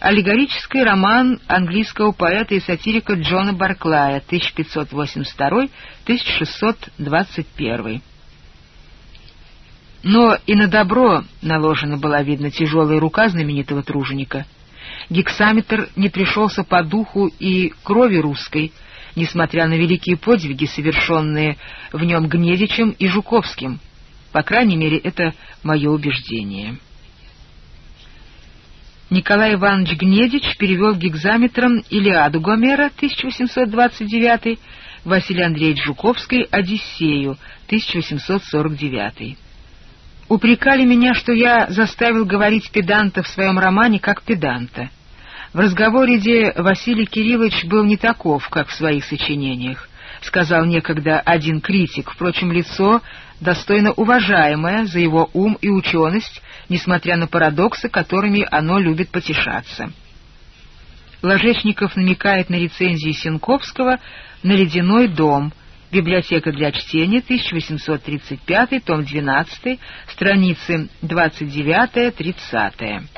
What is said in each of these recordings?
аллегорический роман английского поэта и сатирика Джона Барклая 1582-1621. Но и на добро наложена была, видно, тяжелая рука знаменитого труженика. Гексаметр не пришелся по духу и крови русской, несмотря на великие подвиги, совершенные в нем Гнедичем и Жуковским. По крайней мере, это мое убеждение. Николай Иванович Гнедич перевел гигзаметром «Илиаду Гомера» 1829, Василий Андреевич Жуковский «Одиссею» 1849. Упрекали меня, что я заставил говорить педанта в своем романе как педанта. В разговоре, где Василий Кириллович был не таков, как в своих сочинениях, сказал некогда один критик, впрочем, лицо достойно уважаемое за его ум и ученость, несмотря на парадоксы, которыми оно любит потешаться. Ложечников намекает на рецензии Сенковского на «Ледяной дом», Библиотека для чтения, 1835, том 12, страницы 29-30.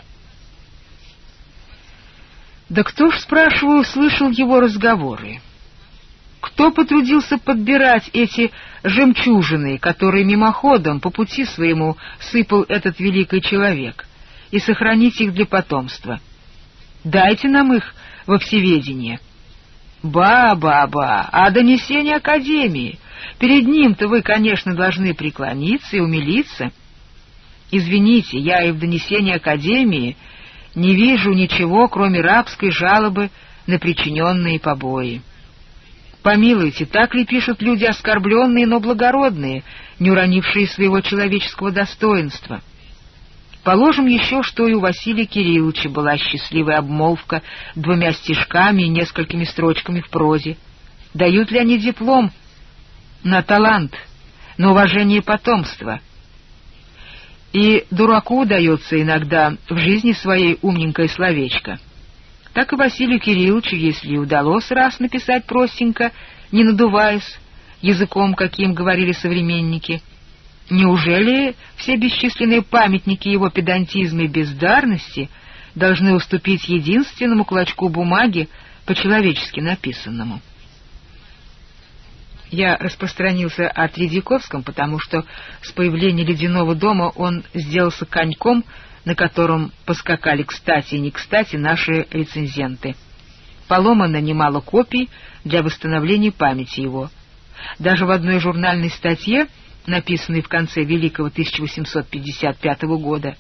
Да кто ж, спрашиваю, слышал его разговоры? Кто потрудился подбирать эти жемчужины, которые мимоходом по пути своему сыпал этот великий человек, и сохранить их для потомства? Дайте нам их во всеведение. Ба-ба-ба, а донесение Академии? Перед ним-то вы, конечно, должны преклониться и умилиться. Извините, я и в донесении Академии не вижу ничего, кроме рабской жалобы на причиненные побои. Помилуйте, так ли пишут люди оскорбленные, но благородные, не уронившие своего человеческого достоинства? Положим еще, что и у Василия Кирилловича была счастливая обмолвка двумя стишками и несколькими строчками в прозе. Дают ли они диплом на талант, на уважение потомства? И дураку дается иногда в жизни своей умненькое словечко. Так и Василию Кирилловичу, если удалось раз написать простенько, не надуваясь, языком, каким говорили современники — Неужели все бесчисленные памятники его педантизма и бездарности должны уступить единственному клочку бумаги, по-человечески написанному? Я распространился о Тредяковском, потому что с появлением ледяного дома он сделался коньком, на котором поскакали кстати и не кстати наши рецензенты. Поломано немало копий для восстановления памяти его. Даже в одной журнальной статье написанный в конце Великого 1855 года,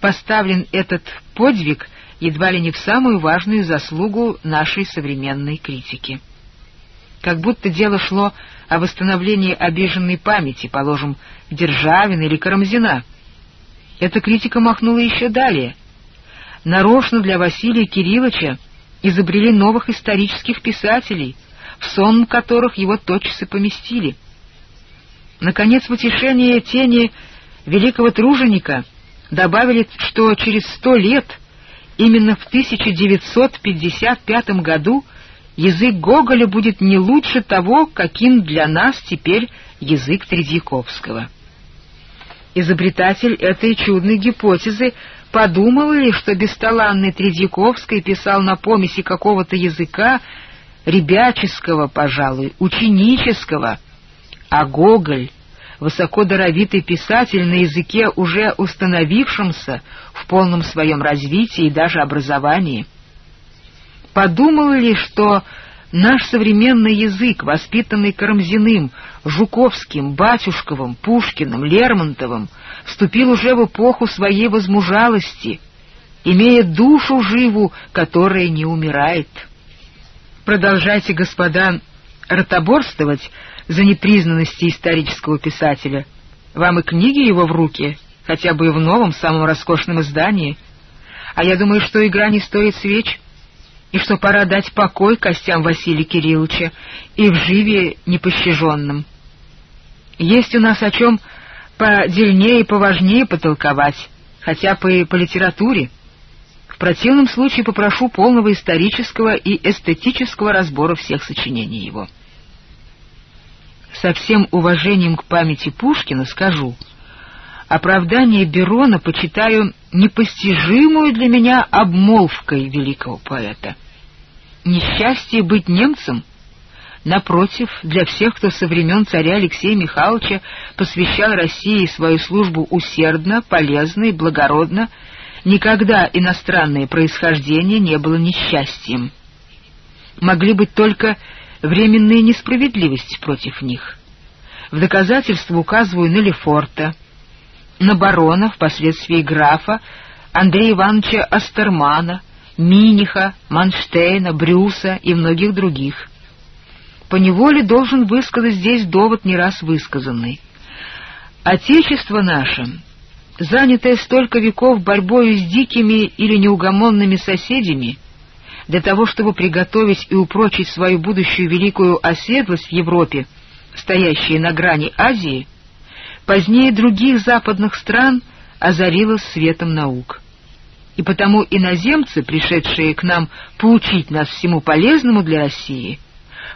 поставлен этот подвиг едва ли не в самую важную заслугу нашей современной критики. Как будто дело шло о восстановлении обиженной памяти, положим, Державина или Карамзина. Эта критика махнула еще далее. Нарочно для Василия Кирилловича изобрели новых исторических писателей, в сон которых его тотчас и поместили — Наконец, в утешение тени великого труженика добавили, что через сто лет, именно в 1955 году, язык Гоголя будет не лучше того, каким для нас теперь язык Тредьяковского. Изобретатель этой чудной гипотезы подумал ли, что бесталанный Тредьяковский писал на помеси какого-то языка, ребяческого, пожалуй, ученического, а Гоголь, высокодаровитый писатель на языке, уже установившемся в полном своем развитии и даже образовании. Подумал ли, что наш современный язык, воспитанный Карамзиным, Жуковским, Батюшковым, Пушкиным, Лермонтовым, вступил уже в эпоху своей возмужалости, имея душу живу, которая не умирает? Продолжайте, господа, ротоборствовать за непризнанности исторического писателя. Вам и книги его в руки, хотя бы и в новом, самом роскошном издании. А я думаю, что игра не стоит свеч, и что пора дать покой костям Василия Кирилловича и в живе непощаженным. Есть у нас о чем подельнее и поважнее потолковать, хотя бы по литературе. В противном случае попрошу полного исторического и эстетического разбора всех сочинений его со всем уважением к памяти Пушкина скажу, оправдание Берона почитаю непостижимую для меня обмолвкой великого поэта. Несчастье быть немцем — Напротив, для всех, кто со времен царя Алексея Михайловича посвящал России свою службу усердно, полезно и благородно, никогда иностранное происхождение не было несчастьем. Могли быть только временные несправедливости против них. В доказательство указываю на Лефорта, на барона, впоследствии графа, Андрея Ивановича Астермана, Миниха, Манштейна, Брюса и многих других. Поневоле должен высказать здесь довод не раз высказанный. Отечество наше, занятое столько веков борьбою с дикими или неугомонными соседями, для того, чтобы приготовить и упрочить свою будущую великую оседлость в Европе, стоящие на грани Азии, позднее других западных стран озарилось светом наук. И потому иноземцы, пришедшие к нам поучить нас всему полезному для России,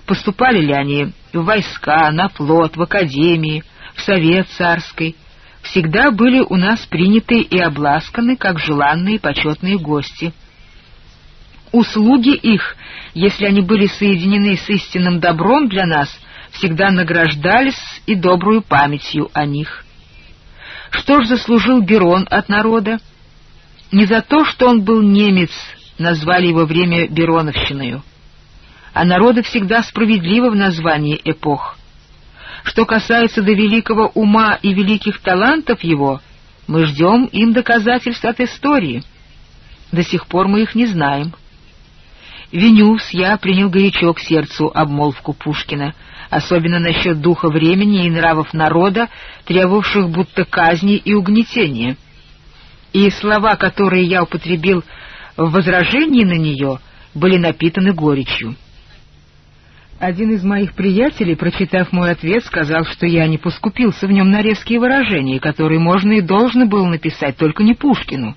поступали ли они в войска, на флот, в академии, в совет царский, всегда были у нас приняты и обласканы как желанные почетные гости. Услуги их, если они были соединены с истинным добром для нас, всегда награждались и добрую памятью о них. Что ж заслужил Берон от народа? Не за то, что он был немец, назвали его время Бероновщиною, а народы всегда справедливы в названии эпох. Что касается до великого ума и великих талантов его, мы ждем им доказательств от истории. До сих пор мы их не знаем. Венюс я принял горячо к сердцу обмолвку Пушкина, особенно насчет духа времени и нравов народа, требовавших будто казни и угнетения. И слова, которые я употребил в возражении на нее, были напитаны горечью. Один из моих приятелей, прочитав мой ответ, сказал, что я не поскупился в нем на резкие выражения, которые можно и должно было написать, только не Пушкину.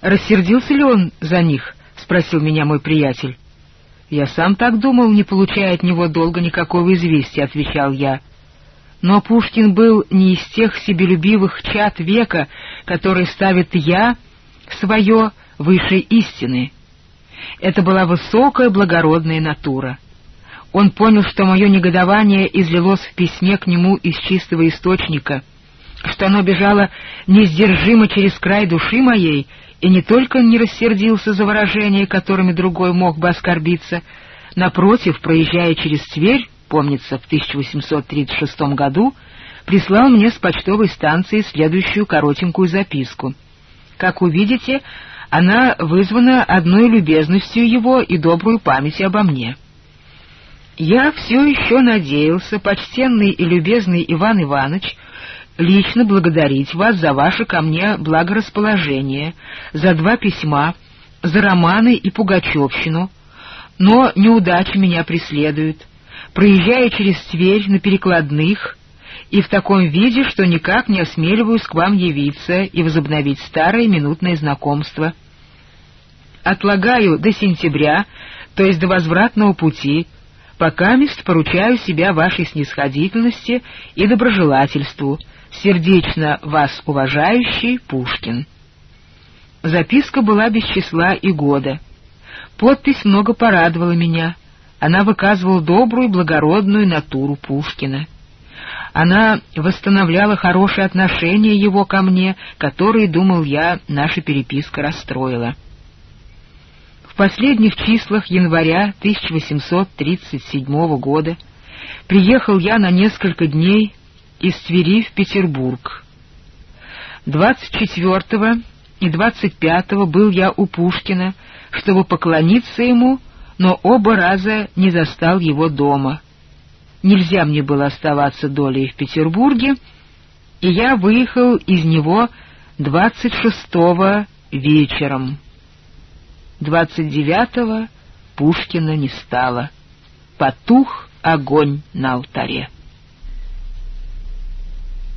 «Рассердился ли он за них?» — спросил меня мой приятель. «Я сам так думал, не получая от него долго никакого известия», — отвечал я. Но Пушкин был не из тех себелюбивых чад века, которые ставит «я» свое выше истины. Это была высокая благородная натура. Он понял, что мое негодование излилось в письме к нему из чистого источника, что оно бежало несдержимо через край души моей, и не только не рассердился за выражения, которыми другой мог бы оскорбиться, напротив, проезжая через Тверь, помнится, в 1836 году, прислал мне с почтовой станции следующую коротенькую записку. Как увидите, она вызвана одной любезностью его и добрую память обо мне. Я все еще надеялся, почтенный и любезный Иван Иванович, лично благодарить вас за ваше ко мне благорасположение, за два письма, за романы и пугачевщину, но неудачи меня преследуют, проезжая через Тверь на перекладных и в таком виде, что никак не осмеливаюсь к вам явиться и возобновить старое минутное знакомство. Отлагаю до сентября, то есть до возвратного пути, пока мест поручаю себя вашей снисходительности и доброжелательству, сердечно вас уважающий Пушкин. Записка была без числа и года. Подпись много порадовала меня. Она выказывала добрую, благородную натуру Пушкина. Она восстановляла хорошие отношения его ко мне, которые, думал я, наша переписка расстроила последних числах января 1837 года приехал я на несколько дней из Твери в Петербург. 24 и 25 был я у Пушкина, чтобы поклониться ему, но оба раза не застал его дома. Нельзя мне было оставаться долей в Петербурге, и я выехал из него 26 вечером. 29-го Пушкина не стало. Потух огонь на алтаре.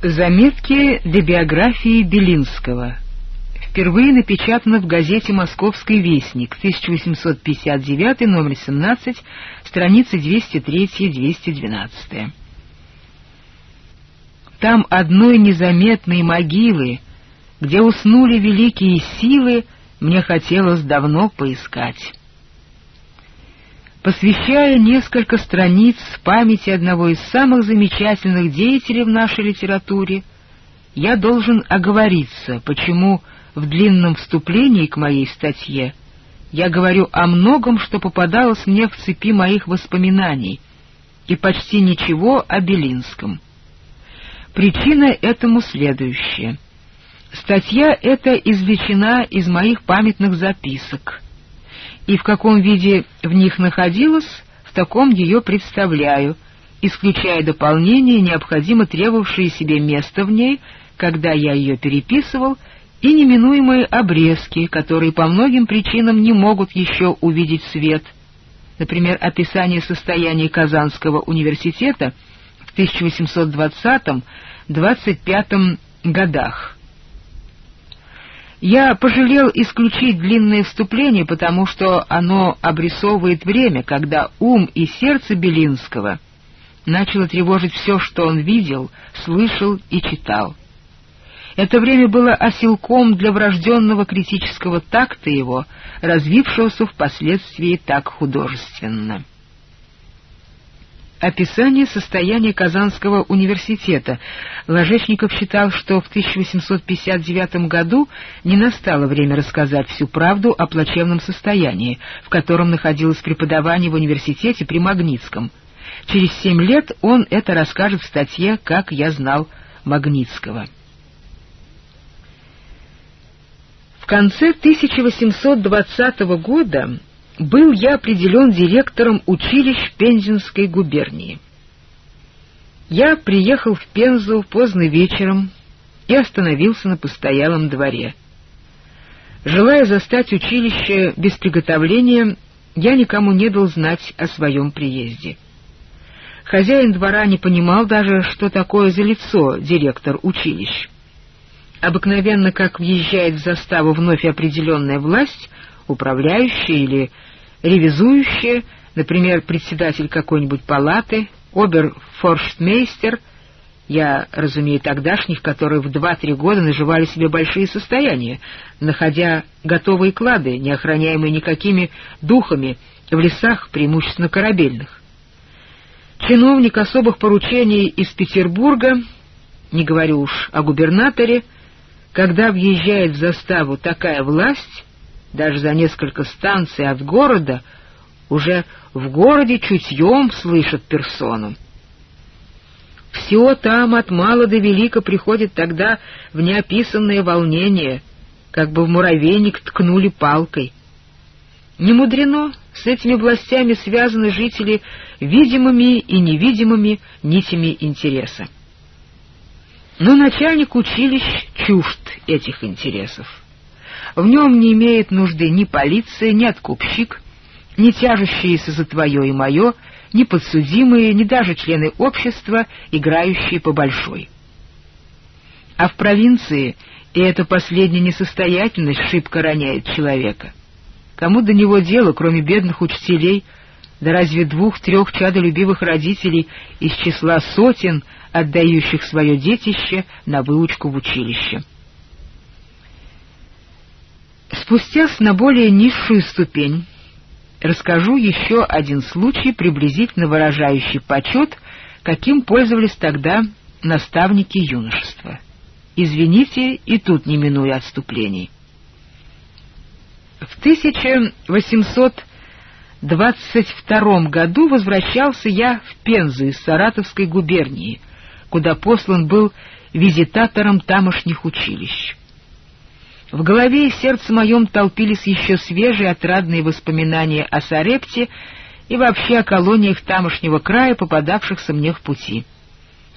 Заметки для биографии Белинского. Впервые напечатано в газете «Московский вестник», 1859, номер 17, страницы 203-212. там одной незаметной могилы, где уснули великие силы, мне хотелось давно поискать. Посвящая несколько страниц памяти одного из самых замечательных деятелей в нашей литературе, я должен оговориться, почему в длинном вступлении к моей статье я говорю о многом, что попадалось мне в цепи моих воспоминаний, и почти ничего о Белинском. Причина этому следующая — Статья эта извлечена из моих памятных записок, и в каком виде в них находилась, в таком ее представляю, исключая дополнения, необходимо требовавшие себе место в ней, когда я ее переписывал, и неминуемые обрезки, которые по многим причинам не могут еще увидеть свет. Например, описание состояния Казанского университета в 1820-25 годах я пожалел исключить длинное вступление, потому что оно обрисовывает время, когда ум и сердце Белинского начало тревожить все, что он видел, слышал и читал. Это время было оселком для врожденного критического такта его, развившегося впоследствии так художественно. Описание состояния Казанского университета. Ложечников считал, что в 1859 году не настало время рассказать всю правду о плачевном состоянии, в котором находилось преподавание в университете при Магнитском. Через семь лет он это расскажет в статье «Как я знал Магнитского». В конце 1820 года был я определен директором училищ Пензенской губернии. Я приехал в Пензу поздно вечером и остановился на постоялом дворе. Желая застать училище без приготовления, я никому не дал знать о своем приезде. Хозяин двора не понимал даже, что такое за лицо директор училищ. Обыкновенно, как въезжает в заставу вновь определенная власть, управляющая или ревизующая, например, председатель какой-нибудь палаты, оберфорштмейстер, я разумею тогдашних, которые в два-три года наживали себе большие состояния, находя готовые клады, не охраняемые никакими духами, в лесах, преимущественно корабельных. Чиновник особых поручений из Петербурга, не говорю уж о губернаторе, когда въезжает в заставу такая власть, даже за несколько станций от города, уже в городе чутьем слышат персону. Все там от мала до велика приходит тогда в неописанное волнение, как бы в муравейник ткнули палкой. Не мудрено, с этими властями связаны жители видимыми и невидимыми нитями интереса. Но начальник училищ чужд этих интересов. В нем не имеет нужды ни полиция, ни откупщик, ни тяжущиеся за твое и мое, ни подсудимые, ни даже члены общества, играющие по большой. А в провинции и эта последняя несостоятельность шибко роняет человека. Кому до него дело, кроме бедных учителей, да разве двух-трех чадолюбивых родителей из числа сотен, отдающих свое детище на выучку в училище? Спустясь на более низшую ступень, расскажу еще один случай, приблизительно выражающий почет, каким пользовались тогда наставники юношества. Извините, и тут не минуя отступлений. В 1822 году возвращался я в Пензу из Саратовской губернии, куда послан был визитатором тамошних училищ. В голове и сердце моем толпились еще свежие отрадные воспоминания о Сарепте и вообще о колониях тамошнего края, попадавшихся мне в пути.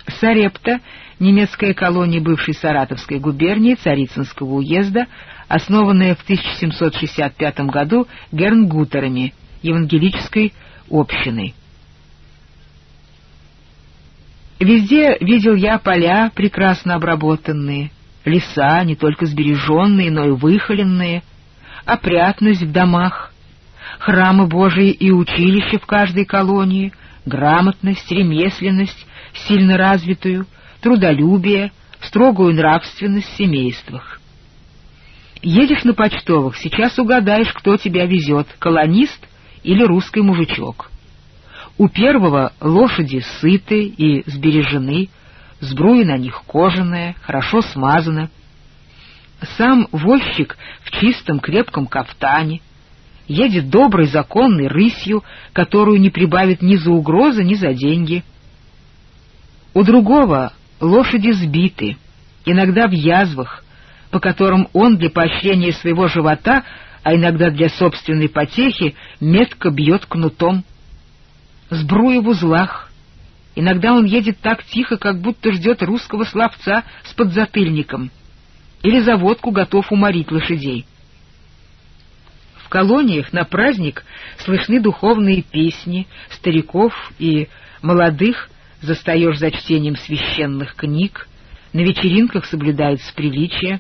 Сарепта — немецкая колония бывшей Саратовской губернии Царицынского уезда, основанная в 1765 году гернгутерами, евангелической общиной. Везде видел я поля, прекрасно обработанные, леса, не только сбереженные, но и выхоленные, опрятность в домах, храмы Божии и училища в каждой колонии, грамотность, ремесленность, сильно развитую, трудолюбие, строгую нравственность в семействах. Едешь на почтовых, сейчас угадаешь, кто тебя везет, колонист или русский мужичок. У первого лошади сыты и сбережены, сбруя на них кожаная, хорошо смазана. Сам возчик в чистом крепком кафтане, едет доброй законной рысью, которую не прибавит ни за угрозы, ни за деньги. У другого лошади сбиты, иногда в язвах, по которым он для поощрения своего живота, а иногда для собственной потехи, метко бьет кнутом. Сбруя в узлах. Иногда он едет так тихо, как будто ждет русского словца с подзатыльником. Или за водку готов уморить лошадей. В колониях на праздник слышны духовные песни стариков и молодых, застаешь за чтением священных книг, на вечеринках соблюдается приличие.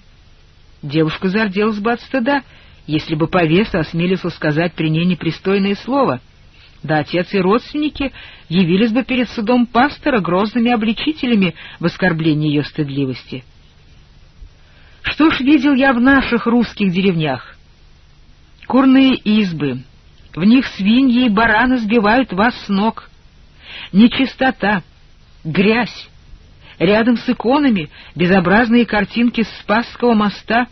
Девушка зарделась бы от стыда, если бы повеса осмелился сказать при ней непристойное слово. Да отец и родственники явились бы перед судом пастора грозными обличителями в оскорблении ее стыдливости. Что ж видел я в наших русских деревнях? Курные избы, в них свиньи и бараны сбивают вас с ног. Нечистота, грязь, рядом с иконами безобразные картинки с Спасского моста.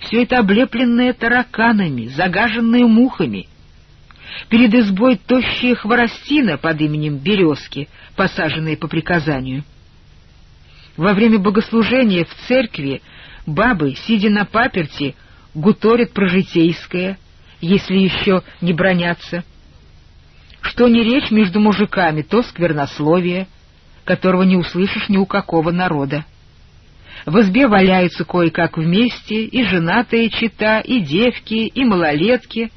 Все это облепленное тараканами, загаженное мухами. Перед избой тощая хворостина под именем Березки, посаженная по приказанию. Во время богослужения в церкви бабы, сидя на паперти, гуторят про житейское, если еще не бронятся. Что не речь между мужиками, то сквернословие, которого не услышишь ни у какого народа. В избе валяются кое-как вместе и женатые чита, и девки, и малолетки,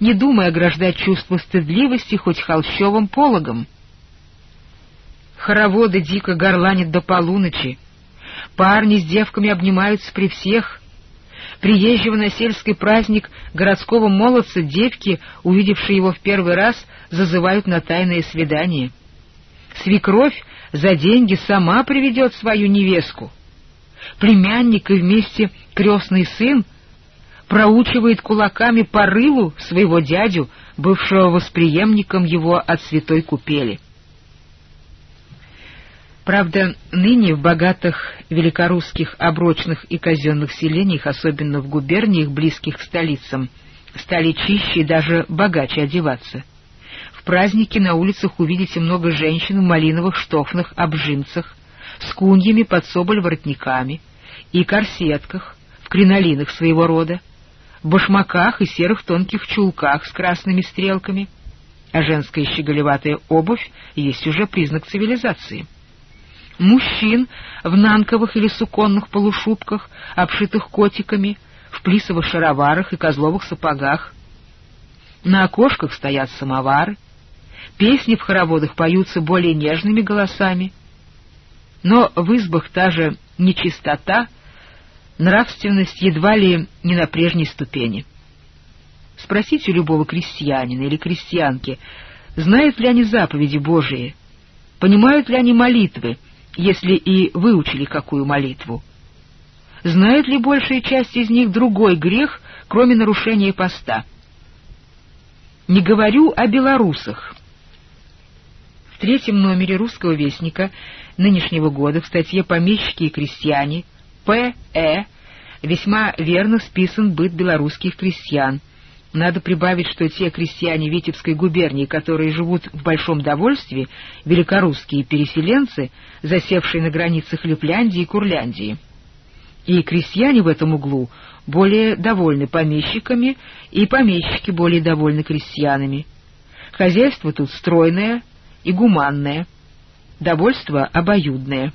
не думая ограждать чувство стыдливости хоть холщовым пологом. Хороводы дико горланят до полуночи, парни с девками обнимаются при всех. Приезжего на сельский праздник городского молодца девки, увидевшие его в первый раз, зазывают на тайное свидание. Свекровь за деньги сама приведет свою невестку. Племянник и вместе крестный сын проучивает кулаками по рылу своего дядю, бывшего восприемником его от святой купели. Правда, ныне в богатых великорусских оброчных и казенных селениях, особенно в губерниях, близких к столицам, стали чище и даже богаче одеваться. В празднике на улицах увидите много женщин в малиновых штофных обжимцах, с куньями под соболь воротниками и корсетках, в кринолинах своего рода, в башмаках и серых тонких чулках с красными стрелками, а женская щеголеватая обувь есть уже признак цивилизации. Мужчин в нанковых или суконных полушубках, обшитых котиками, в плисовых шароварах и козловых сапогах. На окошках стоят самовары, Песни в хороводах поются более нежными голосами, но в избах та же нечистота, нравственность едва ли не на прежней ступени. Спросите у любого крестьянина или крестьянки, знают ли они заповеди Божии, понимают ли они молитвы, если и выучили какую молитву. Знают ли большая часть из них другой грех, кроме нарушения поста? Не говорю о белорусах, третьем номере «Русского вестника» нынешнего года в статье «Помещики и крестьяне» П.Э. весьма верно списан быт белорусских крестьян. Надо прибавить, что те крестьяне Витебской губернии, которые живут в большом довольстве, великорусские переселенцы, засевшие на границах Лепляндии и Курляндии. И крестьяне в этом углу более довольны помещиками, и помещики более довольны крестьянами. Хозяйство тут стройное, и гуманное, довольство обоюдное.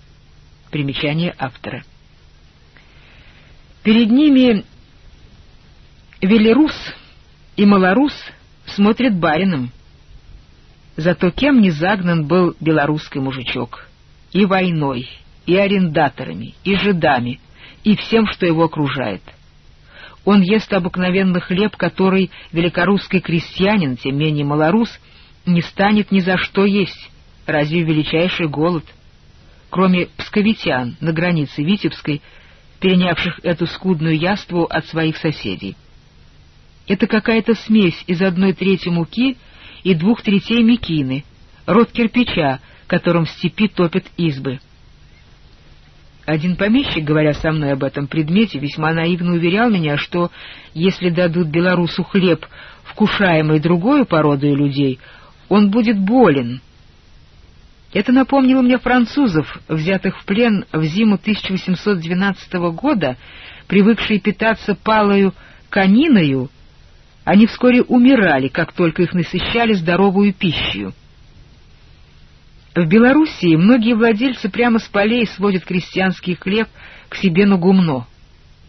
Примечание автора. Перед ними велерус и малорус смотрят барином. Зато кем не загнан был белорусский мужичок? И войной, и арендаторами, и жидами, и всем, что его окружает. Он ест обыкновенный хлеб, который великорусский крестьянин, тем менее малорус, не станет ни за что есть, разве величайший голод. кроме псковитян на границе Витебской, перенявших эту скудную яству от своих соседей. Это какая-то смесь из одной трети муки и двух третей мекины, род кирпича, которым в степи топят избы. Один помещик, говоря со мной об этом предмете, весьма наивно уверял меня, что если дадут белорусу хлеб, вкушаемый другой породой людей, он будет болен. Это напомнило мне французов, взятых в плен в зиму 1812 года, привыкшие питаться палою кониною, они вскоре умирали, как только их насыщали здоровую пищей. В Белоруссии многие владельцы прямо с полей сводят крестьянский хлеб к себе на гумно,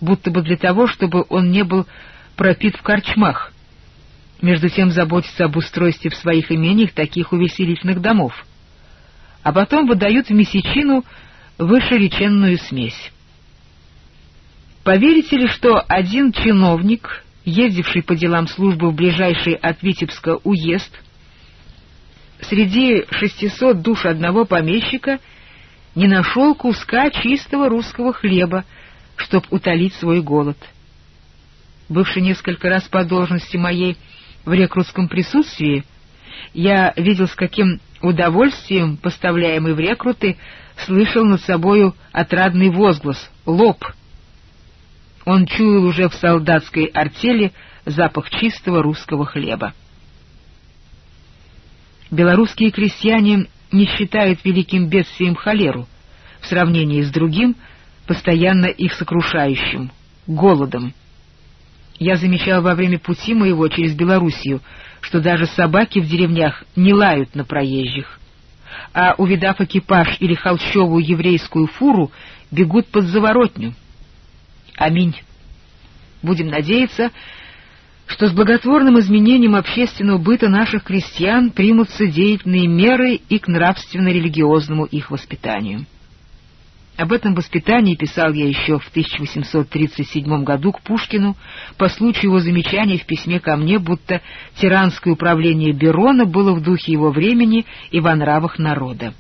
будто бы для того, чтобы он не был пропит в корчмах. Между тем заботятся об устройстве в своих имениях таких увеселительных домов. А потом выдают в месячину вышереченную смесь. Поверите ли, что один чиновник, ездивший по делам службы в ближайший от Витебска уезд, среди шестисот душ одного помещика не нашел куска чистого русского хлеба, чтоб утолить свой голод. Бывший несколько раз по должности моей в рекрутском присутствии, я видел, с каким удовольствием поставляемый в рекруты слышал над собою отрадный возглас «Лоб!». Он чуял уже в солдатской артели запах чистого русского хлеба. Белорусские крестьяне не считают великим бедствием холеру в сравнении с другим, постоянно их сокрушающим — голодом. Я замечал во время пути моего через Белоруссию, что даже собаки в деревнях не лают на проезжих, а, увидав экипаж или холщовую еврейскую фуру, бегут под заворотню. Аминь. Будем надеяться, что с благотворным изменением общественного быта наших крестьян примутся деятельные меры и к нравственно-религиозному их воспитанию. Об этом воспитании писал я еще в 1837 году к Пушкину по случаю его замечания в письме ко мне, будто тиранское управление Берона было в духе его времени и во нравах народа.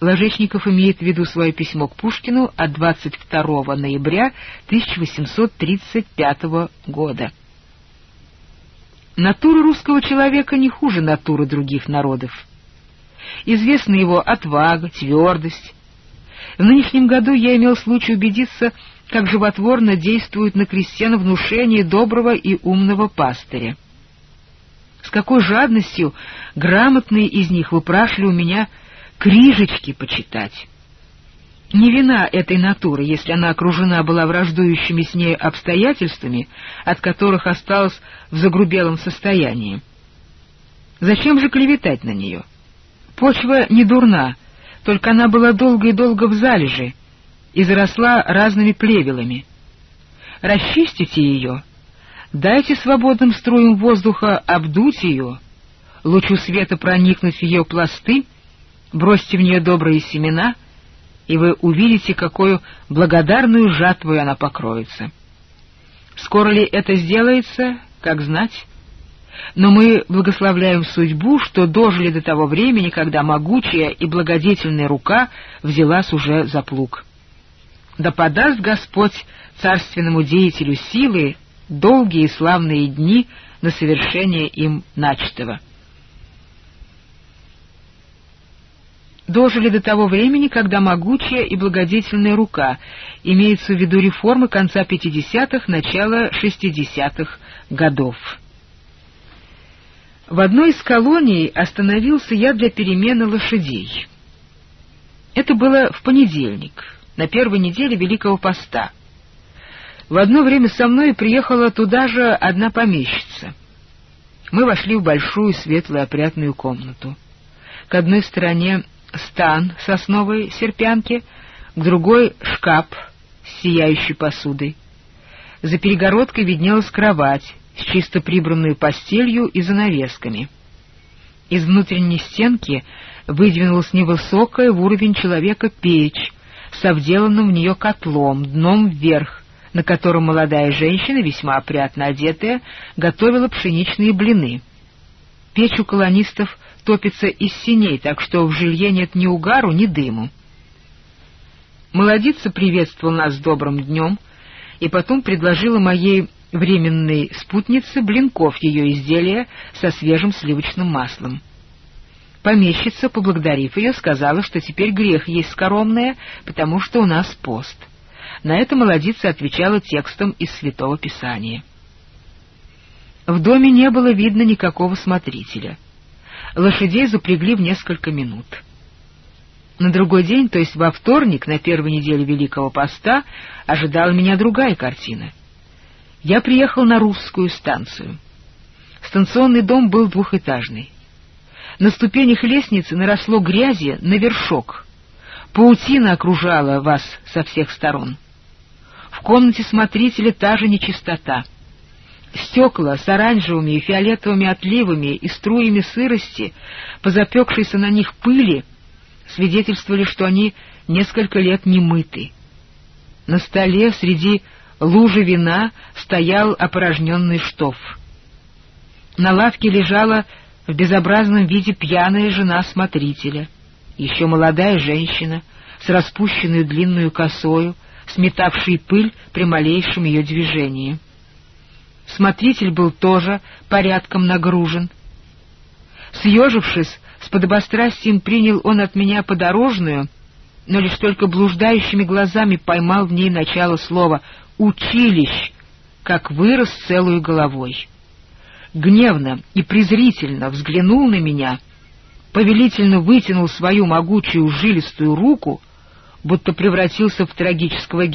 Ложечников имеет в виду свое письмо к Пушкину от 22 ноября 1835 года. Натура русского человека не хуже натуры других народов. Известна его отвага, твердость. В нынешнем году я имел случай убедиться, как животворно действует на крестьян внушение доброго и умного пастыря. С какой жадностью грамотные из них выпрашивали у меня крижечки почитать. Не вина этой натуры, если она окружена была враждующими с ней обстоятельствами, от которых осталась в загрубелом состоянии. Зачем же клеветать на нее? Почва не дурна, только она была долго и долго в залеже и заросла разными плевелами. Расчистите ее, дайте свободным струям воздуха обдуть ее, лучу света проникнуть в ее пласты — бросьте в нее добрые семена, и вы увидите, какую благодарную жатву она покроется. Скоро ли это сделается, как знать? Но мы благословляем судьбу, что дожили до того времени, когда могучая и благодетельная рука взялась уже за плуг. Да подаст Господь царственному деятелю силы долгие и славные дни на совершение им начатого. дожили до того времени, когда могучая и благодетельная рука, имеется в виду реформы конца 50-х, начала 60-х годов. В одной из колоний остановился я для перемены лошадей. Это было в понедельник, на первой неделе Великого Поста. В одно время со мной приехала туда же одна помещица. Мы вошли в большую светлую опрятную комнату. К одной стороне стан сосновой серпянки, к другой — шкаф с сияющей посудой. За перегородкой виднелась кровать с чисто прибранной постелью и занавесками. Из внутренней стенки выдвинулась невысокая в уровень человека печь с обделанным в нее котлом, дном вверх, на котором молодая женщина, весьма опрятно одетая, готовила пшеничные блины. Печь у колонистов топится из синей, так что в жилье нет ни угару, ни дыму. Молодица приветствовал нас добрым днем и потом предложила моей временной спутнице блинков ее изделия со свежим сливочным маслом. Помещица, поблагодарив ее, сказала, что теперь грех есть скоромное, потому что у нас пост. На это молодица отвечала текстом из Святого Писания. В доме не было видно никакого смотрителя. Лошадей запрягли в несколько минут. На другой день, то есть во вторник, на первой неделе Великого Поста, ожидала меня другая картина. Я приехал на русскую станцию. Станционный дом был двухэтажный. На ступенях лестницы наросло грязи на вершок. Паутина окружала вас со всех сторон. В комнате смотрителя та же нечистота. Стекла с оранжевыми и фиолетовыми отливами и струями сырости, позапекшейся на них пыли, свидетельствовали, что они несколько лет не мыты. На столе среди лужи вина стоял опорожненный штоф. На лавке лежала в безобразном виде пьяная жена смотрителя, еще молодая женщина с распущенной длинную косою, сметавшей пыль при малейшем ее движении. Смотритель был тоже порядком нагружен. Съежившись, с подобострастием принял он от меня подорожную, но лишь только блуждающими глазами поймал в ней начало слова «училищ», как вырос целую головой. Гневно и презрительно взглянул на меня, повелительно вытянул свою могучую жилистую руку, будто превратился в трагического героя,